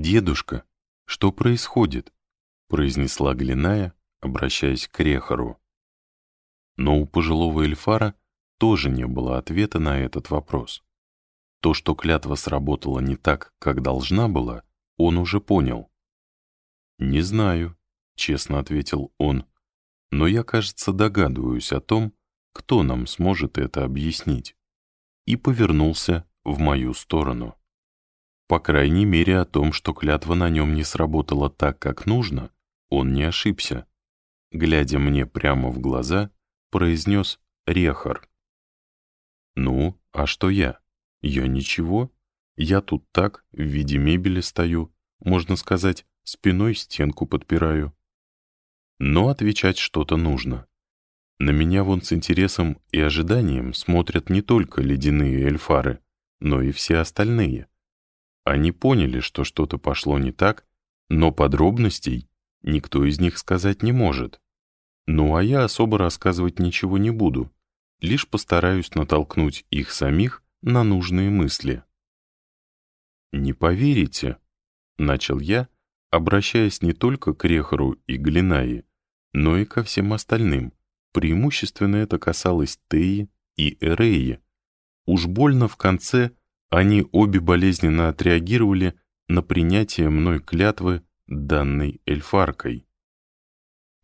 «Дедушка, что происходит?» — произнесла Глиная, обращаясь к Рехару. Но у пожилого Эльфара тоже не было ответа на этот вопрос. То, что клятва сработала не так, как должна была, он уже понял. «Не знаю», — честно ответил он, «но я, кажется, догадываюсь о том, кто нам сможет это объяснить». И повернулся в мою сторону. По крайней мере, о том, что клятва на нем не сработала так, как нужно, он не ошибся. Глядя мне прямо в глаза, произнес Рехар. «Ну, а что я? Я ничего. Я тут так, в виде мебели стою, можно сказать, спиной стенку подпираю. Но отвечать что-то нужно. На меня вон с интересом и ожиданием смотрят не только ледяные эльфары, но и все остальные. Они поняли, что что-то пошло не так, но подробностей никто из них сказать не может. Ну а я особо рассказывать ничего не буду, лишь постараюсь натолкнуть их самих на нужные мысли. «Не поверите», — начал я, обращаясь не только к Рехару и Глинаи, но и ко всем остальным, Преимущественно это касалось Теи и Эреи. Уж больно в конце они обе болезненно отреагировали на принятие мной клятвы, данной эльфаркой.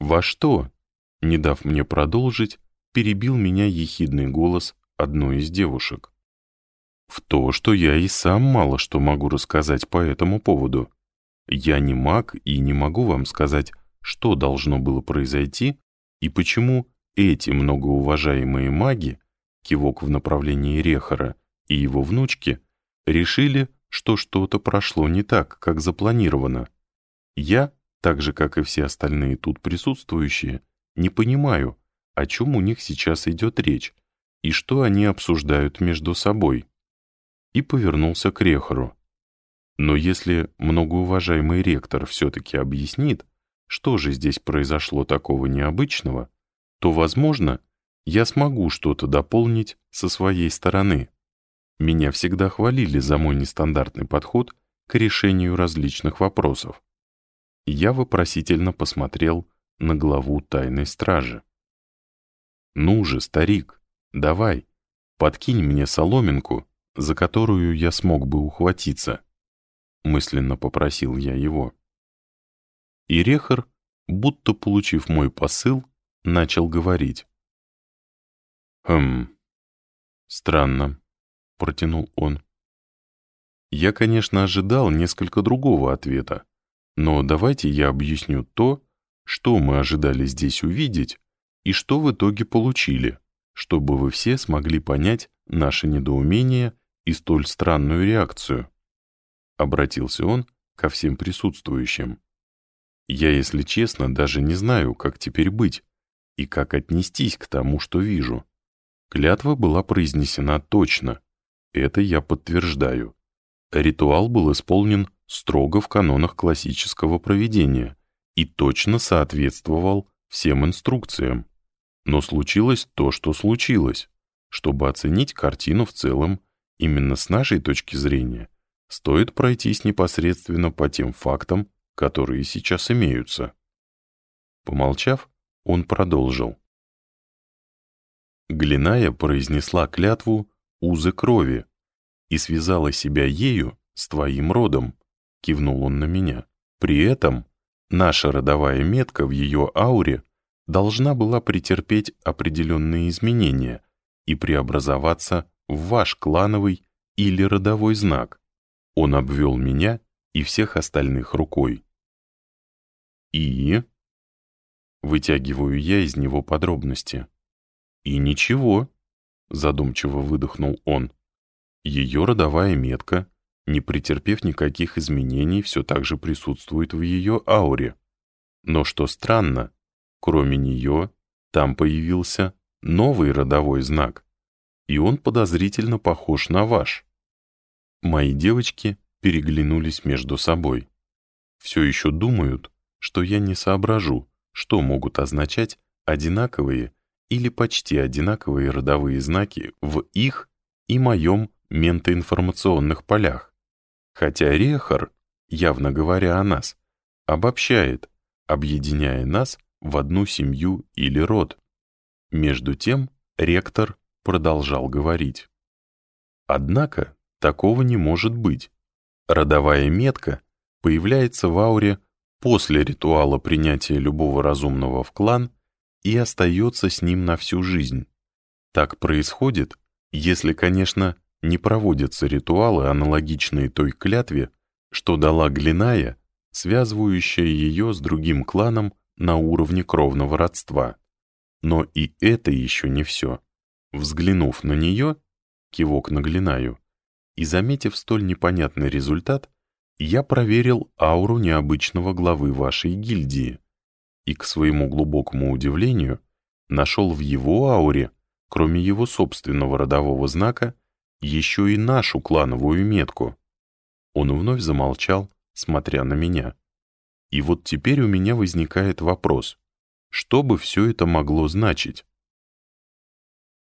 «Во что?» — не дав мне продолжить, перебил меня ехидный голос одной из девушек. «В то, что я и сам мало что могу рассказать по этому поводу. Я не маг и не могу вам сказать, что должно было произойти и почему эти многоуважаемые маги, кивок в направлении Рехара и его внучки, решили, что что-то прошло не так, как запланировано. Я, так же, как и все остальные тут присутствующие, не понимаю, о чем у них сейчас идет речь и что они обсуждают между собой. И повернулся к Рехару. Но если многоуважаемый ректор все-таки объяснит, что же здесь произошло такого необычного, то, возможно, я смогу что-то дополнить со своей стороны. Меня всегда хвалили за мой нестандартный подход к решению различных вопросов. Я вопросительно посмотрел на главу тайной стражи. «Ну же, старик, давай, подкинь мне соломинку, за которую я смог бы ухватиться», мысленно попросил я его. И Рехар, будто получив мой посыл, начал говорить. «Хм, странно», — протянул он. «Я, конечно, ожидал несколько другого ответа, но давайте я объясню то, что мы ожидали здесь увидеть и что в итоге получили, чтобы вы все смогли понять наше недоумение и столь странную реакцию». Обратился он ко всем присутствующим. «Я, если честно, даже не знаю, как теперь быть, и как отнестись к тому, что вижу. Клятва была произнесена точно. Это я подтверждаю. Ритуал был исполнен строго в канонах классического проведения и точно соответствовал всем инструкциям. Но случилось то, что случилось. Чтобы оценить картину в целом, именно с нашей точки зрения, стоит пройтись непосредственно по тем фактам, которые сейчас имеются. Помолчав, он продолжил. Глиная произнесла клятву «узы крови» и связала себя ею с твоим родом, кивнул он на меня. При этом наша родовая метка в ее ауре должна была претерпеть определенные изменения и преобразоваться в ваш клановый или родовой знак. Он обвел меня и всех остальных рукой. И Вытягиваю я из него подробности. «И ничего», — задумчиво выдохнул он. «Ее родовая метка, не претерпев никаких изменений, все так же присутствует в ее ауре. Но что странно, кроме нее, там появился новый родовой знак, и он подозрительно похож на ваш». Мои девочки переглянулись между собой. Все еще думают, что я не соображу, что могут означать одинаковые или почти одинаковые родовые знаки в их и моем ментоинформационных полях. Хотя Рехар явно говоря о нас, обобщает, объединяя нас в одну семью или род. Между тем ректор продолжал говорить. Однако такого не может быть. Родовая метка появляется в ауре после ритуала принятия любого разумного в клан и остается с ним на всю жизнь. Так происходит, если, конечно, не проводятся ритуалы, аналогичные той клятве, что дала Глиная, связывающая ее с другим кланом на уровне кровного родства. Но и это еще не все. Взглянув на нее, кивок на Глинаю, и заметив столь непонятный результат, я проверил ауру необычного главы вашей гильдии и, к своему глубокому удивлению, нашел в его ауре, кроме его собственного родового знака, еще и нашу клановую метку. Он вновь замолчал, смотря на меня. И вот теперь у меня возникает вопрос, что бы все это могло значить?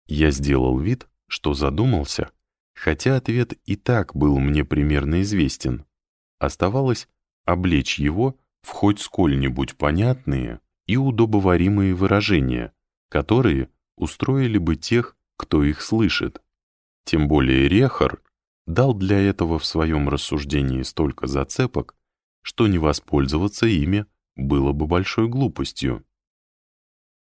Я сделал вид, что задумался, хотя ответ и так был мне примерно известен. Оставалось облечь его в хоть сколь-нибудь понятные и удобоваримые выражения, которые устроили бы тех, кто их слышит. Тем более Рехар дал для этого в своем рассуждении столько зацепок, что не воспользоваться ими было бы большой глупостью.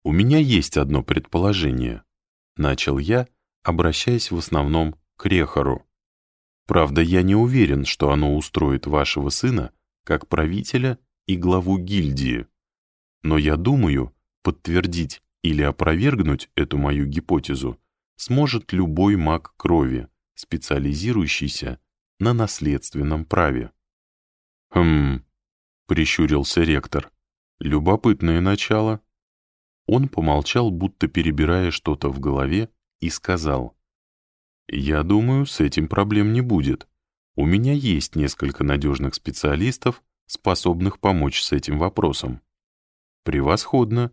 «У меня есть одно предположение», — начал я, обращаясь в основном к Рехару. Правда, я не уверен, что оно устроит вашего сына как правителя и главу гильдии. Но я думаю, подтвердить или опровергнуть эту мою гипотезу сможет любой маг крови, специализирующийся на наследственном праве. «Хм...» — прищурился ректор. «Любопытное начало». Он помолчал, будто перебирая что-то в голове, и сказал. Я думаю, с этим проблем не будет. У меня есть несколько надежных специалистов, способных помочь с этим вопросом. Превосходно,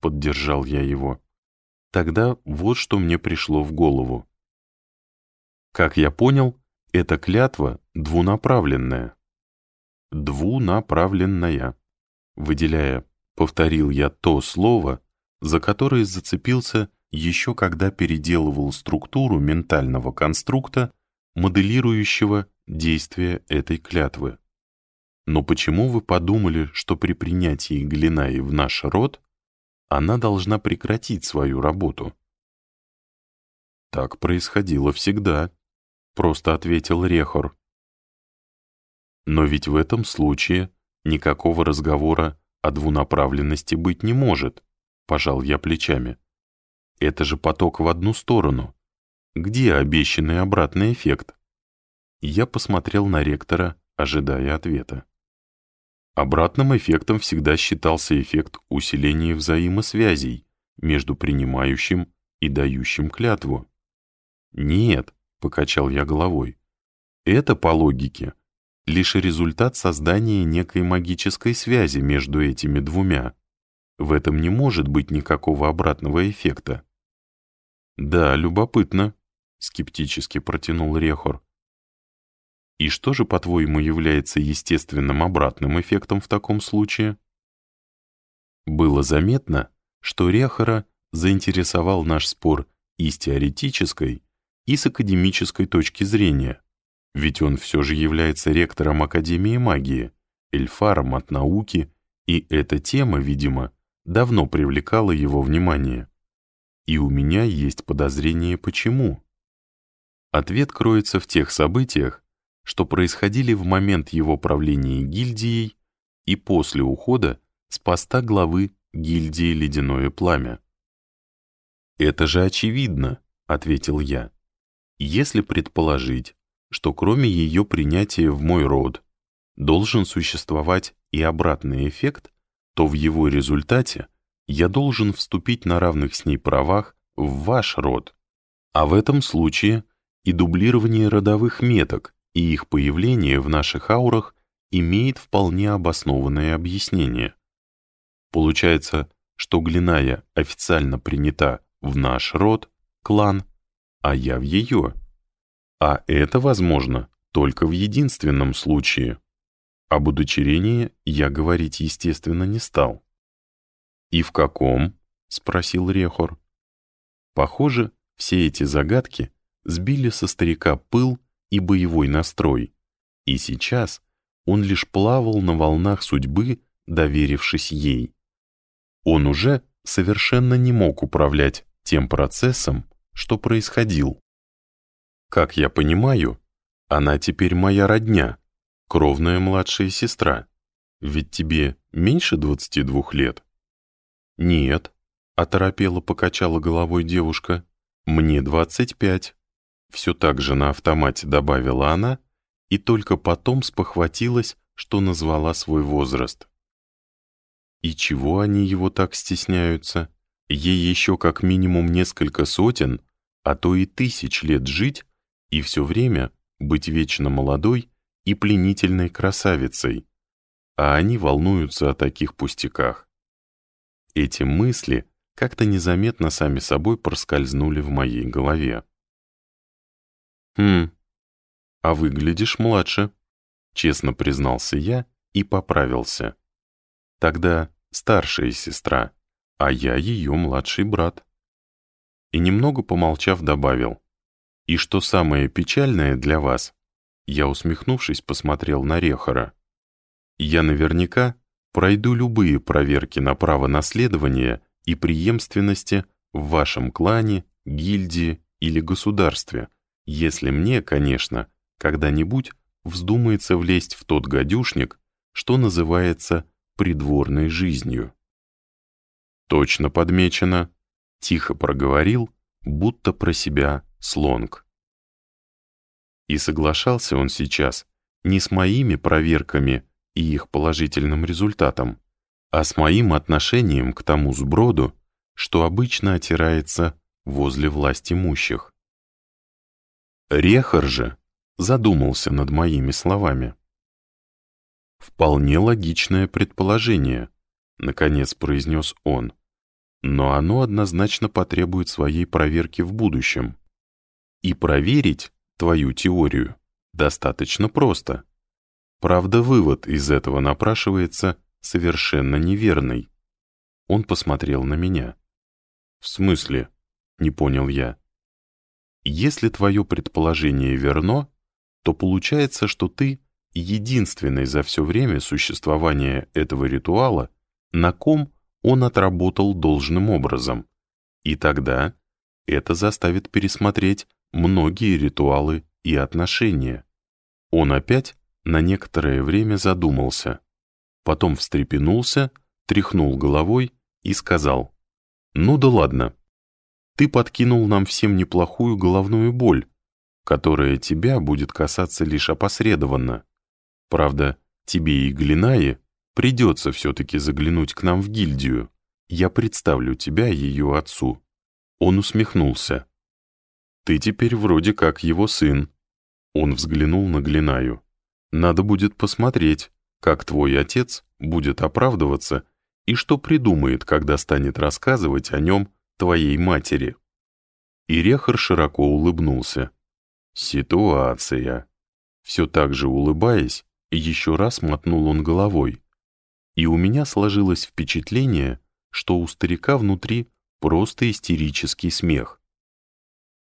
поддержал я его. Тогда вот что мне пришло в голову. Как я понял, эта клятва двунаправленная. Двунаправленная. Выделяя, повторил я то слово, за которое зацепился еще когда переделывал структуру ментального конструкта, моделирующего действие этой клятвы. Но почему вы подумали, что при принятии Глинаи в наш род она должна прекратить свою работу? Так происходило всегда, просто ответил Рехор. Но ведь в этом случае никакого разговора о двунаправленности быть не может, пожал я плечами. Это же поток в одну сторону. Где обещанный обратный эффект? Я посмотрел на ректора, ожидая ответа. Обратным эффектом всегда считался эффект усиления взаимосвязей между принимающим и дающим клятву. «Нет», — покачал я головой, — «это, по логике, лишь результат создания некой магической связи между этими двумя. В этом не может быть никакого обратного эффекта. «Да, любопытно», — скептически протянул Рехор. «И что же, по-твоему, является естественным обратным эффектом в таком случае?» Было заметно, что Рехора заинтересовал наш спор и с теоретической, и с академической точки зрения, ведь он все же является ректором Академии магии, эльфаром от науки, и эта тема, видимо, давно привлекала его внимание. И у меня есть подозрение, почему. Ответ кроется в тех событиях, что происходили в момент его правления гильдией и после ухода с поста главы гильдии «Ледяное пламя». «Это же очевидно», — ответил я. «Если предположить, что кроме ее принятия в мой род должен существовать и обратный эффект, то в его результате я должен вступить на равных с ней правах в ваш род. А в этом случае и дублирование родовых меток, и их появление в наших аурах имеет вполне обоснованное объяснение. Получается, что Глиная официально принята в наш род, клан, а я в ее. А это возможно только в единственном случае. Об удочерении я говорить, естественно, не стал. «И в каком?» — спросил Рехор. Похоже, все эти загадки сбили со старика пыл и боевой настрой, и сейчас он лишь плавал на волнах судьбы, доверившись ей. Он уже совершенно не мог управлять тем процессом, что происходил. Как я понимаю, она теперь моя родня, кровная младшая сестра. Ведь тебе меньше двадцати двух лет? Нет, оторопела покачала головой девушка. Мне двадцать пять. Все так же на автомате добавила она и только потом спохватилась, что назвала свой возраст. И чего они его так стесняются? Ей еще как минимум несколько сотен, а то и тысяч лет жить, и все время быть вечно молодой и пленительной красавицей, а они волнуются о таких пустяках. Эти мысли как-то незаметно сами собой проскользнули в моей голове. «Хм, а выглядишь младше», — честно признался я и поправился. «Тогда старшая сестра, а я ее младший брат». И немного помолчав добавил, «И что самое печальное для вас?» Я, усмехнувшись, посмотрел на Рехора. «Я наверняка пройду любые проверки на право наследования и преемственности в вашем клане, гильдии или государстве, если мне, конечно, когда-нибудь вздумается влезть в тот гадюшник, что называется придворной жизнью. Точно подмечено, тихо проговорил, будто про себя Слонг. И соглашался он сейчас не с моими проверками и их положительным результатом, а с моим отношением к тому сброду, что обычно отирается возле власть имущих. Рехар же задумался над моими словами. «Вполне логичное предположение», — наконец произнес он, «но оно однозначно потребует своей проверки в будущем. И проверить твою теорию достаточно просто. Правда, вывод из этого напрашивается совершенно неверный». Он посмотрел на меня. «В смысле?» — не понял я. «Если твое предположение верно, то получается, что ты единственный за все время существования этого ритуала, на ком он отработал должным образом. И тогда это заставит пересмотреть многие ритуалы и отношения. Он опять на некоторое время задумался, потом встрепенулся, тряхнул головой и сказал, «Ну да ладно, ты подкинул нам всем неплохую головную боль, которая тебя будет касаться лишь опосредованно. Правда, тебе и Глинае придется все-таки заглянуть к нам в гильдию. Я представлю тебя ее отцу». Он усмехнулся. «Ты теперь вроде как его сын». Он взглянул на Глинаю. «Надо будет посмотреть, как твой отец будет оправдываться и что придумает, когда станет рассказывать о нем твоей матери». И Рехар широко улыбнулся. Ситуация. Все так же улыбаясь, еще раз мотнул он головой. И у меня сложилось впечатление, что у старика внутри просто истерический смех.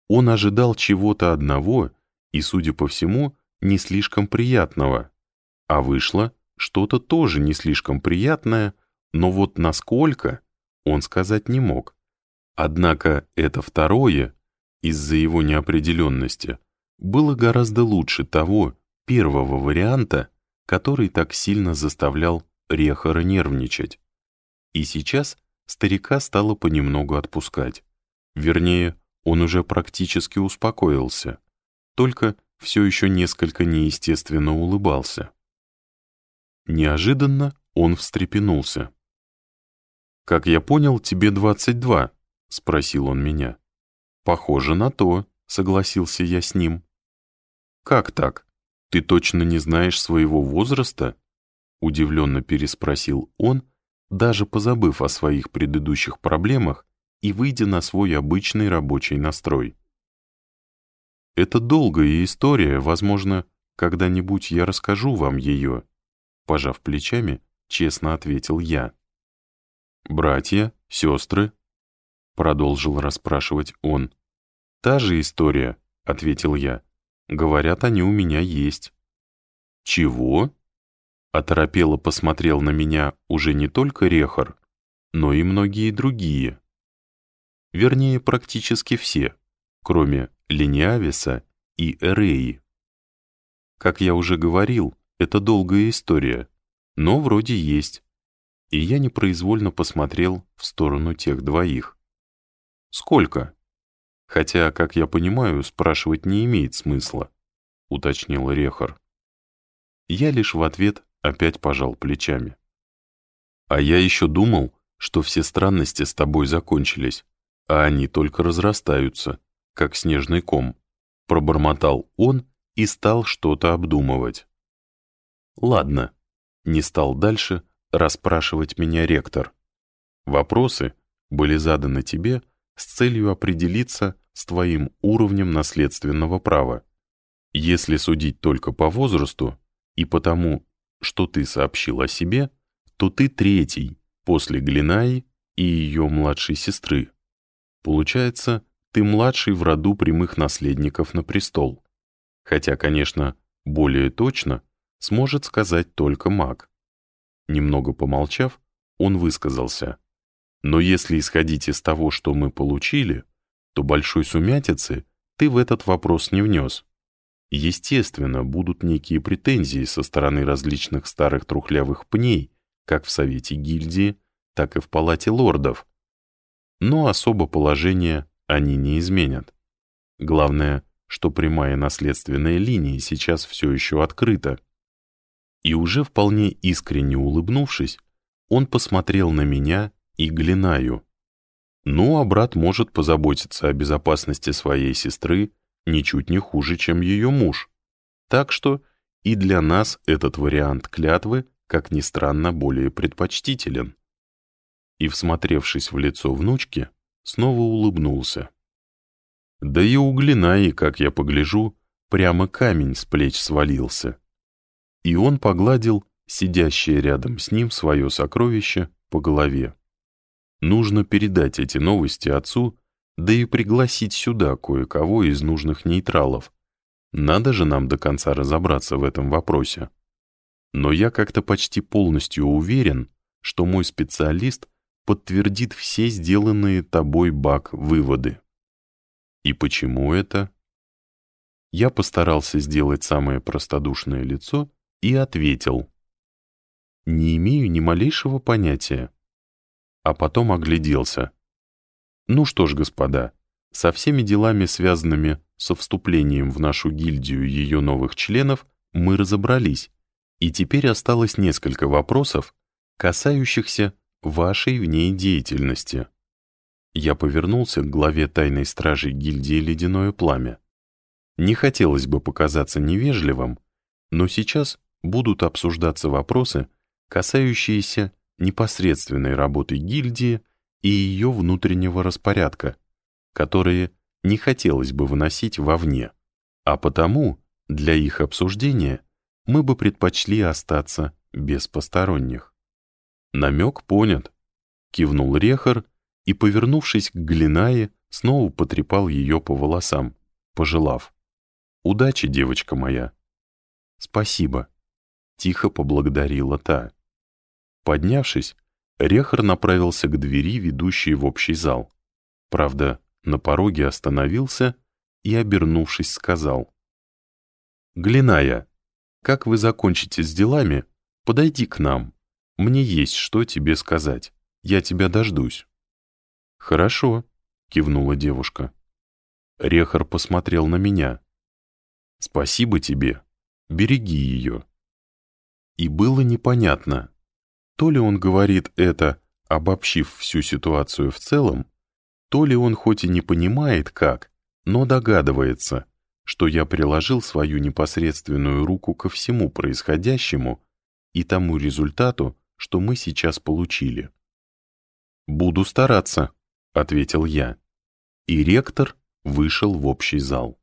Он ожидал чего-то одного и, судя по всему, не слишком приятного. А вышло что-то тоже не слишком приятное, но вот насколько, он сказать не мог. Однако это второе, из-за его неопределенности, было гораздо лучше того первого варианта, который так сильно заставлял Рехара нервничать. И сейчас старика стало понемногу отпускать. Вернее, он уже практически успокоился, только все еще несколько неестественно улыбался. Неожиданно он встрепенулся. «Как я понял, тебе 22?» — спросил он меня. «Похоже на то», — согласился я с ним. «Как так? Ты точно не знаешь своего возраста?» Удивленно переспросил он, даже позабыв о своих предыдущих проблемах и выйдя на свой обычный рабочий настрой. «Это долгая история, возможно, когда-нибудь я расскажу вам ее», Пожав плечами, честно ответил я. «Братья, сестры?» Продолжил расспрашивать он. «Та же история», — ответил я. «Говорят, они у меня есть». «Чего?» Оторопело посмотрел на меня уже не только Рехар, но и многие другие. Вернее, практически все, кроме Лениависа и Эреи. Как я уже говорил, это долгая история, но вроде есть. И я непроизвольно посмотрел в сторону тех двоих. «Сколько?» «Хотя, как я понимаю, спрашивать не имеет смысла», — уточнил Рехар. Я лишь в ответ опять пожал плечами. «А я еще думал, что все странности с тобой закончились, а они только разрастаются, как снежный ком», — пробормотал он и стал что-то обдумывать. «Ладно», — не стал дальше расспрашивать меня ректор. «Вопросы были заданы тебе с целью определиться с твоим уровнем наследственного права. Если судить только по возрасту и потому, что ты сообщил о себе, то ты третий после Глинаи и ее младшей сестры. Получается, ты младший в роду прямых наследников на престол. Хотя, конечно, более точно сможет сказать только маг. Немного помолчав, он высказался. Но если исходить из того, что мы получили, то большой сумятицы ты в этот вопрос не внес. Естественно, будут некие претензии со стороны различных старых трухлявых пней, как в Совете гильдии, так и в Палате лордов. Но особо положение они не изменят. Главное, что прямая наследственная линия сейчас все еще открыта. И уже вполне искренне улыбнувшись, он посмотрел на меня и Глинаю. Ну, а брат может позаботиться о безопасности своей сестры ничуть не хуже, чем ее муж. Так что и для нас этот вариант клятвы, как ни странно, более предпочтителен. И, всмотревшись в лицо внучки, снова улыбнулся. Да и у Глинаи, как я погляжу, прямо камень с плеч свалился. И он погладил сидящее рядом с ним свое сокровище по голове. Нужно передать эти новости отцу, да и пригласить сюда кое-кого из нужных нейтралов. Надо же нам до конца разобраться в этом вопросе. Но я как-то почти полностью уверен, что мой специалист подтвердит все сделанные тобой бак выводы. И почему это? Я постарался сделать самое простодушное лицо и ответил. Не имею ни малейшего понятия а потом огляделся. Ну что ж, господа, со всеми делами, связанными со вступлением в нашу гильдию ее новых членов, мы разобрались, и теперь осталось несколько вопросов, касающихся вашей в ней деятельности. Я повернулся к главе тайной стражи гильдии «Ледяное пламя». Не хотелось бы показаться невежливым, но сейчас будут обсуждаться вопросы, касающиеся непосредственной работы гильдии и ее внутреннего распорядка, которые не хотелось бы выносить вовне, а потому для их обсуждения мы бы предпочли остаться без посторонних. Намек понят, кивнул Рехар и, повернувшись к Глинае, снова потрепал ее по волосам, пожелав. «Удачи, девочка моя!» «Спасибо», — тихо поблагодарила та. Поднявшись, Рехар направился к двери, ведущей в общий зал. Правда, на пороге остановился и, обернувшись, сказал. «Глиная, как вы закончите с делами, подойди к нам. Мне есть что тебе сказать. Я тебя дождусь». «Хорошо», — кивнула девушка. Рехар посмотрел на меня. «Спасибо тебе. Береги ее». И было непонятно, то ли он говорит это, обобщив всю ситуацию в целом, то ли он хоть и не понимает как, но догадывается, что я приложил свою непосредственную руку ко всему происходящему и тому результату, что мы сейчас получили. «Буду стараться», — ответил я. И ректор вышел в общий зал.